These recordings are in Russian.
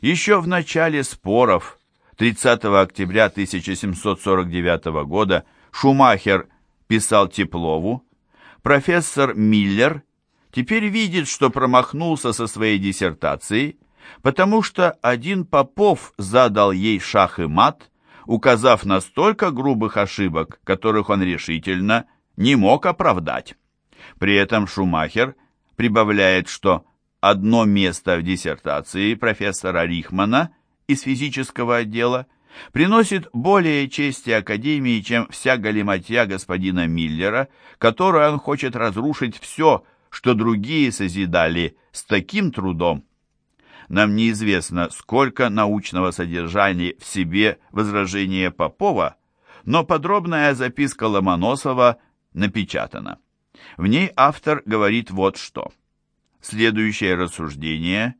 Еще в начале споров 30 октября 1749 года Шумахер писал Теплову, профессор Миллер теперь видит, что промахнулся со своей диссертацией, потому что один Попов задал ей шах и мат, указав на столько грубых ошибок, которых он решительно не мог оправдать. При этом Шумахер прибавляет, что одно место в диссертации профессора Рихмана из физического отдела приносит более чести Академии, чем вся галиматья господина Миллера, которой он хочет разрушить все, что другие созидали с таким трудом. Нам неизвестно, сколько научного содержания в себе возражение Попова, но подробная записка Ломоносова напечатана. В ней автор говорит вот что. Следующее рассуждение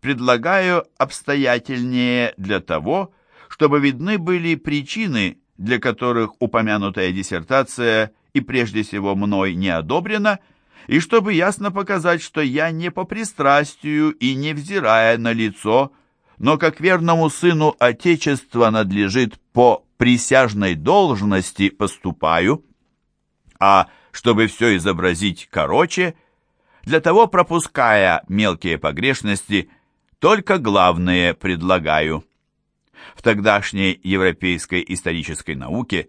предлагаю обстоятельнее для того, чтобы видны были причины, для которых упомянутая диссертация и прежде всего мной не одобрена, и чтобы ясно показать, что я не по пристрастию и не взирая на лицо, но как верному сыну Отечества надлежит по присяжной должности поступаю, а чтобы все изобразить короче, для того пропуская мелкие погрешности, только главные предлагаю в тогдашней европейской исторической науке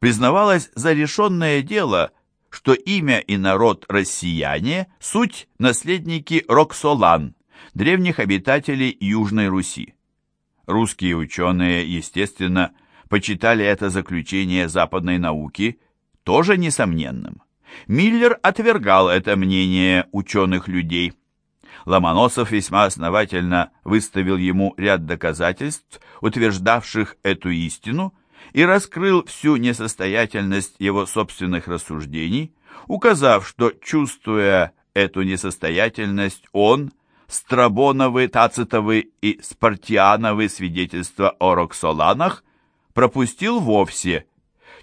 признавалось за решенное дело, что имя и народ россияне – суть наследники Роксолан, древних обитателей Южной Руси. Русские ученые, естественно, почитали это заключение западной науки тоже несомненным. Миллер отвергал это мнение ученых людей – Ломоносов весьма основательно выставил ему ряд доказательств, утверждавших эту истину, и раскрыл всю несостоятельность его собственных рассуждений, указав, что, чувствуя эту несостоятельность, он, Страбоновы, Тацитовы и Спартиановы свидетельства о Роксоланах пропустил вовсе,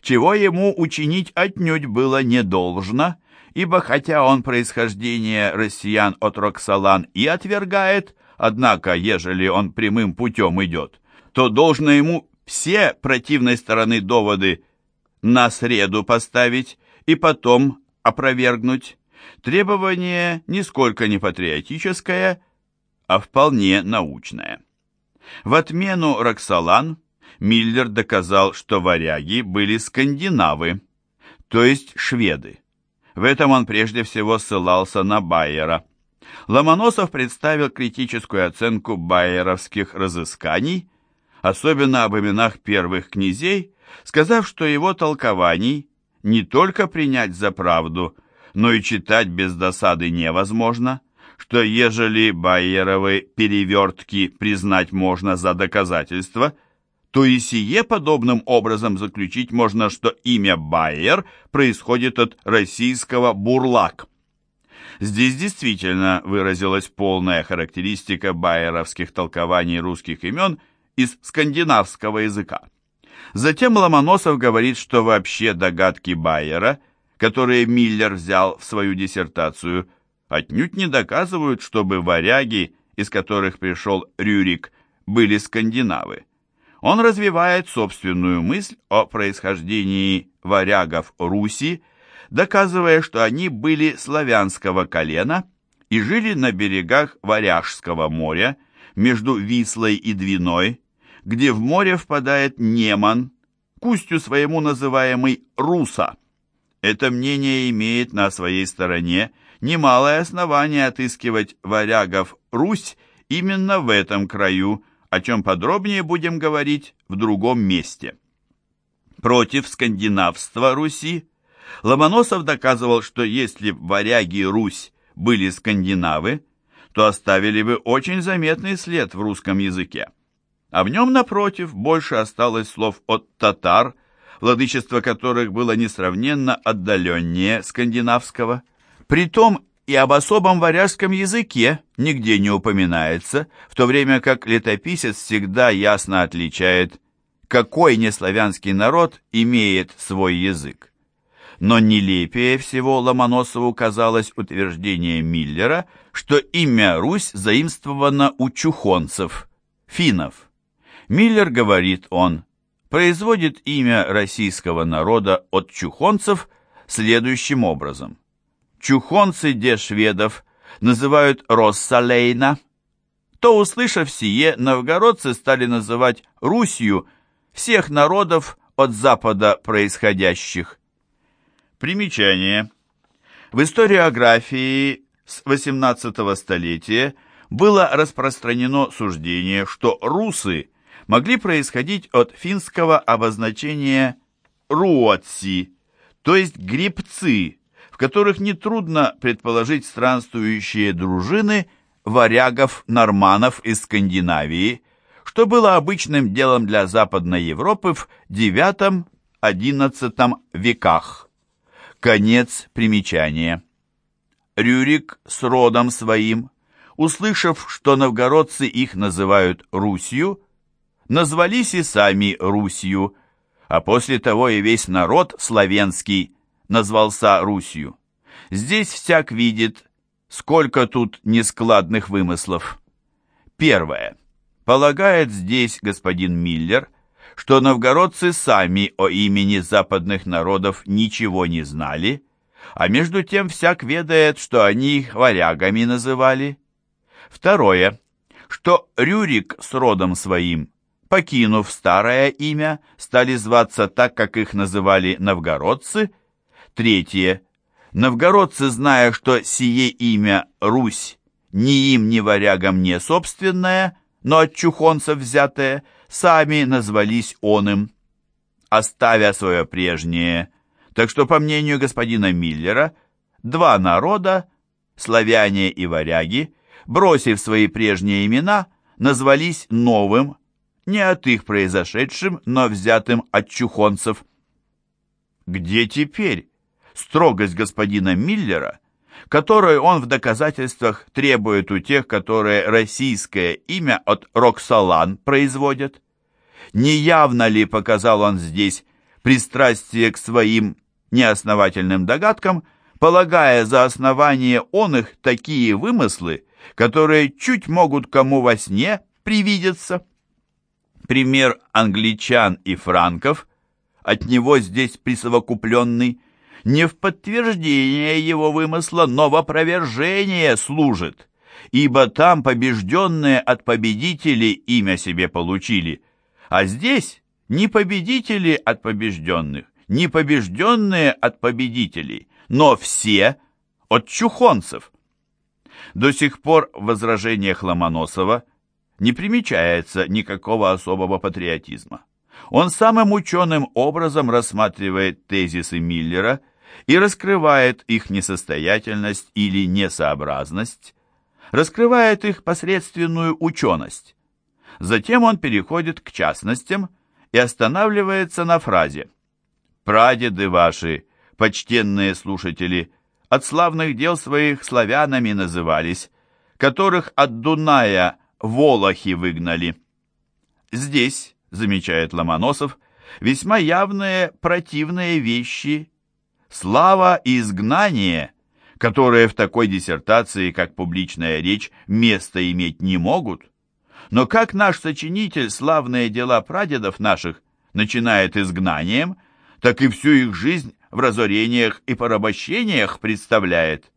чего ему учинить отнюдь было не должно, ибо хотя он происхождение россиян от Роксолан и отвергает, однако, ежели он прямым путем идет, то должно ему все противной стороны доводы на среду поставить и потом опровергнуть. Требование нисколько не патриотическое, а вполне научное. В отмену Роксолан Миллер доказал, что варяги были скандинавы, то есть шведы. В этом он прежде всего ссылался на Байера. Ломоносов представил критическую оценку байеровских разысканий, особенно об именах первых князей, сказав, что его толкований не только принять за правду, но и читать без досады невозможно, что ежели Байеровы перевертки признать можно за доказательство – то и сие подобным образом заключить можно, что имя Байер происходит от российского «бурлак». Здесь действительно выразилась полная характеристика байеровских толкований русских имен из скандинавского языка. Затем Ломоносов говорит, что вообще догадки Байера, которые Миллер взял в свою диссертацию, отнюдь не доказывают, чтобы варяги, из которых пришел Рюрик, были скандинавы он развивает собственную мысль о происхождении варягов Руси, доказывая, что они были славянского колена и жили на берегах Варяжского моря, между Вислой и Двиной, где в море впадает Неман, к устью своему называемый Руса. Это мнение имеет на своей стороне немалое основание отыскивать варягов Русь именно в этом краю, о чем подробнее будем говорить в другом месте. Против скандинавства Руси Ломоносов доказывал, что если варяги Русь были скандинавы, то оставили бы очень заметный след в русском языке. А в нем, напротив, больше осталось слов от татар, владычество которых было несравненно отдаленнее скандинавского. Притом и об особом варяжском языке нигде не упоминается, в то время как летописец всегда ясно отличает, какой неславянский народ имеет свой язык. Но нелепее всего Ломоносову казалось утверждение Миллера, что имя Русь заимствовано у чухонцев, финнов. Миллер говорит он, производит имя российского народа от чухонцев следующим образом. Чухонцы де шведов называют Россалейна, то, услышав сие, новгородцы стали называть Русью всех народов от запада происходящих. Примечание. В историографии с XVIII столетия было распространено суждение, что русы могли происходить от финского обозначения «руотси», то есть «грибцы», которых нетрудно предположить странствующие дружины варягов-норманов из Скандинавии, что было обычным делом для Западной Европы в IX-XI веках. Конец примечания. Рюрик с родом своим, услышав, что новгородцы их называют Русью, назвались и сами Русью, а после того и весь народ славянский назвался Русью. Здесь всяк видит, сколько тут нескладных вымыслов. Первое. Полагает здесь господин Миллер – что новгородцы сами о имени западных народов ничего не знали, а между тем всяк ведает, что они их варягами называли. Второе, что Рюрик с родом своим, покинув старое имя, стали зваться так, как их называли новгородцы. Третье, новгородцы, зная, что сие имя Русь ни им, ни варягам не собственное, но от чухонцев взятое, сами назвались он им, оставя свое прежнее. Так что, по мнению господина Миллера, два народа, славяне и варяги, бросив свои прежние имена, назвались новым, не от их произошедшим, но взятым от чухонцев. Где теперь строгость господина Миллера, которую он в доказательствах требует у тех, которые российское имя от Роксолан производят. Неявно ли показал он здесь пристрастие к своим неосновательным догадкам, полагая за основание он их такие вымыслы, которые чуть могут кому во сне привидеться? Пример англичан и франков, от него здесь присовокупленный, не в подтверждение его вымысла, но в опровержение служит, ибо там побежденные от победителей имя себе получили, а здесь не победители от побежденных, не побежденные от победителей, но все от чухонцев. До сих пор в возражениях Ломоносова не примечается никакого особого патриотизма. Он самым ученым образом рассматривает тезисы Миллера – и раскрывает их несостоятельность или несообразность, раскрывает их посредственную ученость. Затем он переходит к частностям и останавливается на фразе «Прадеды ваши, почтенные слушатели, от славных дел своих славянами назывались, которых от Дуная волохи выгнали». Здесь, замечает Ломоносов, весьма явные противные вещи Слава и изгнание, которые в такой диссертации, как публичная речь, место иметь не могут. Но как наш сочинитель славные дела прадедов наших начинает изгнанием, так и всю их жизнь в разорениях и порабощениях представляет.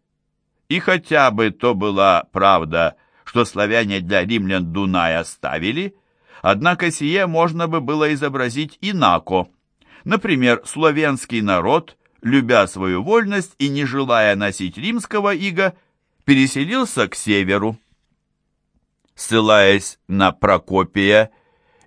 И хотя бы то была правда, что славяне для римлян Дунай оставили, однако сие можно бы было изобразить инако. Например, славянский народ – любя свою вольность и не желая носить римского ига, переселился к северу. Ссылаясь на Прокопия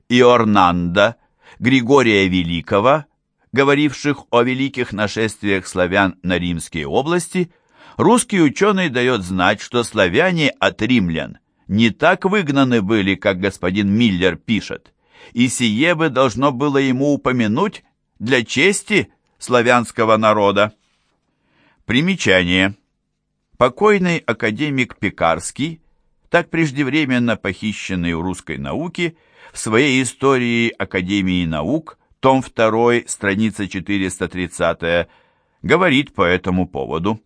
и Орнанда, Григория Великого, говоривших о великих нашествиях славян на римские области, русский ученый дает знать, что славяне от римлян не так выгнаны были, как господин Миллер пишет, и сие бы должно было ему упомянуть для чести славянского народа. Примечание. Покойный академик Пекарский, так преждевременно похищенный у русской науки, в своей истории Академии наук, том 2, страница 430, говорит по этому поводу,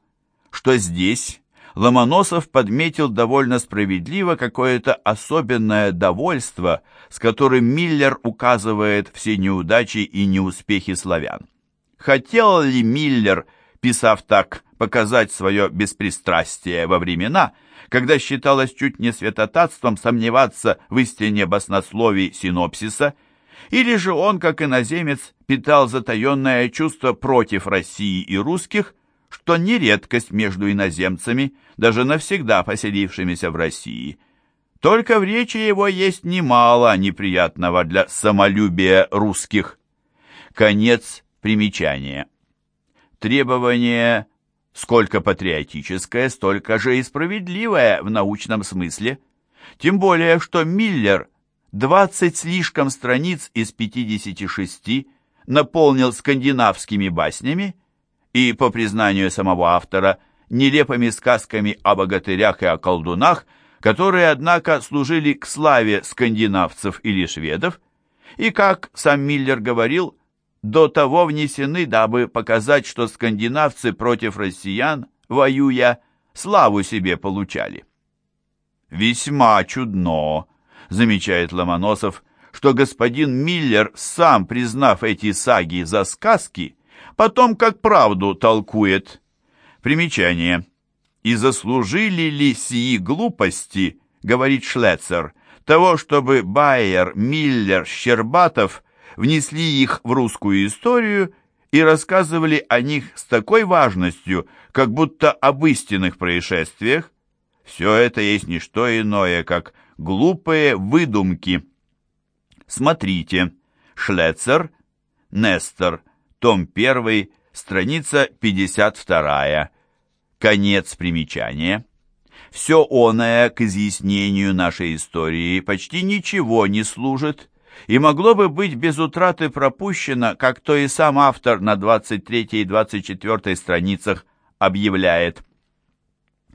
что здесь Ломоносов подметил довольно справедливо какое-то особенное довольство, с которым Миллер указывает все неудачи и неуспехи славян. Хотел ли Миллер, писав так, показать свое беспристрастие во времена, когда считалось чуть не святотатством сомневаться в истине баснословий синопсиса, или же он, как иноземец, питал затаенное чувство против России и русских, что не редкость между иноземцами, даже навсегда поселившимися в России. Только в речи его есть немало неприятного для самолюбия русских. Конец примечания. Требование сколько патриотическое, столько же и справедливое в научном смысле. Тем более, что Миллер 20 слишком страниц из 56 наполнил скандинавскими баснями, и, по признанию самого автора, нелепыми сказками о богатырях и о колдунах, которые, однако, служили к славе скандинавцев или шведов, и, как сам Миллер говорил, до того внесены, дабы показать, что скандинавцы против россиян, воюя, славу себе получали. «Весьма чудно», — замечает Ломоносов, что господин Миллер, сам признав эти саги за сказки, потом как правду толкует. Примечание. «И заслужили ли сии глупости, — говорит Шлецер, — того, чтобы Байер, Миллер, Щербатов внесли их в русскую историю и рассказывали о них с такой важностью, как будто об истинных происшествиях? Все это есть не что иное, как глупые выдумки. Смотрите, Шлецер, Нестор, том 1, страница 52, конец примечания. Все оное к изъяснению нашей истории почти ничего не служит и могло бы быть без утраты пропущено, как то и сам автор на 23 и 24 страницах объявляет.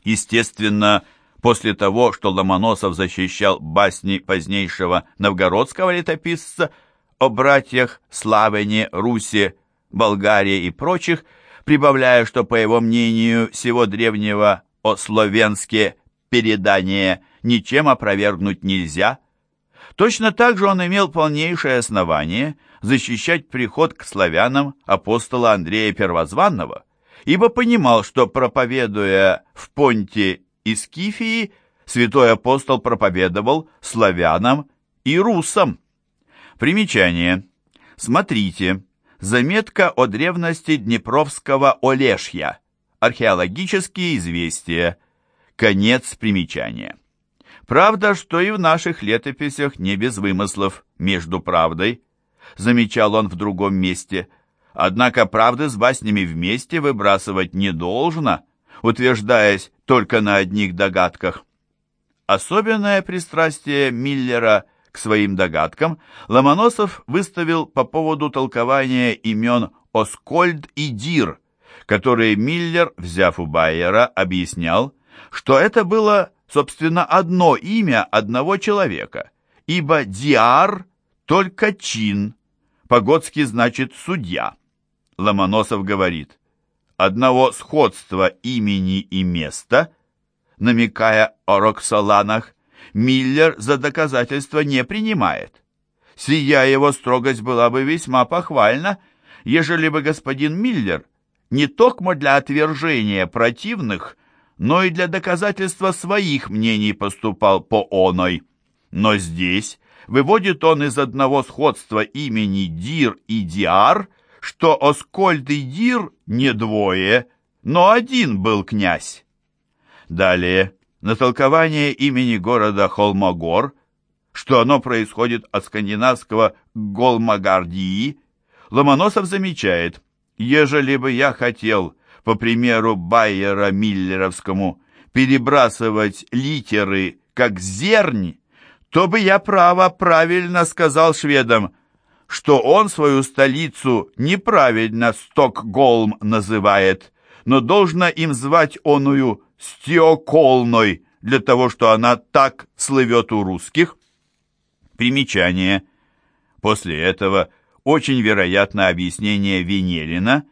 Естественно, после того, что Ломоносов защищал басни позднейшего новгородского летописца о братьях Славяне, Руси, Болгарии и прочих, прибавляя, что, по его мнению, всего древнего о Словенске передания ничем опровергнуть нельзя. Точно так же он имел полнейшее основание защищать приход к славянам апостола Андрея Первозванного, ибо понимал, что, проповедуя в Понте и Скифии, святой апостол проповедовал славянам и русам. Примечание. Смотрите. Заметка о древности Днепровского Олешья. Археологические известия. Конец примечания. Правда, что и в наших летописях не без вымыслов между правдой, замечал он в другом месте. Однако правды с баснями вместе выбрасывать не должно, утверждаясь только на одних догадках. Особенное пристрастие Миллера – к своим догадкам, Ломоносов выставил по поводу толкования имен Оскольд и Дир, которые Миллер, взяв у Байера, объяснял, что это было, собственно, одно имя одного человека, ибо Диар – только чин, по-готски значит «судья». Ломоносов говорит, одного сходства имени и места, намекая о Роксоланах, Миллер за доказательство не принимает. Сия его строгость была бы весьма похвальна, ежели бы господин Миллер не только для отвержения противных, но и для доказательства своих мнений поступал по оной. Но здесь выводит он из одного сходства имени Дир и Диар, что Оскольд и Дир не двое, но один был князь. Далее на толкование имени города Холмогор, что оно происходит от скандинавского Голмагардии, Ломоносов замечает, ежели бы я хотел, по примеру Байера Миллеровскому, перебрасывать литеры как зерни, то бы я право правильно сказал шведам, что он свою столицу неправильно Стокгольм называет, но должно им звать оную Стиоколной для того, что она так слывет у русских? Примечание. После этого очень вероятно объяснение Венелина,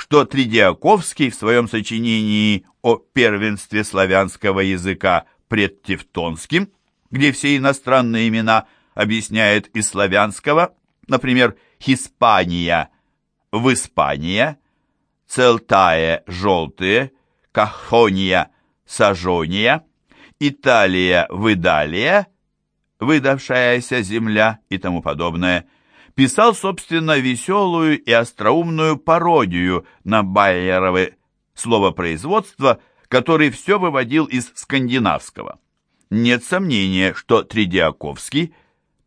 что Тридиаковский в своем сочинении о первенстве славянского языка пред Тевтонским, где все иностранные имена объясняет из славянского, например, Хиспания в Испания, Целтае – желтые, Кахония – сажония, Италия – выдалия, выдавшаяся земля и тому подобное, писал, собственно, веселую и остроумную пародию на Байеровы словопроизводство, который все выводил из скандинавского. Нет сомнения, что Тридиаковский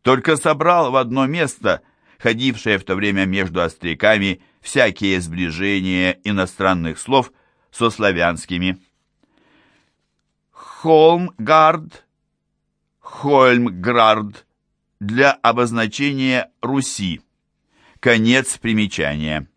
только собрал в одно место ходившие в то время между остряками всякие сближения иностранных слов со славянскими. Холмгард, Хольмград для обозначения Руси. Конец примечания.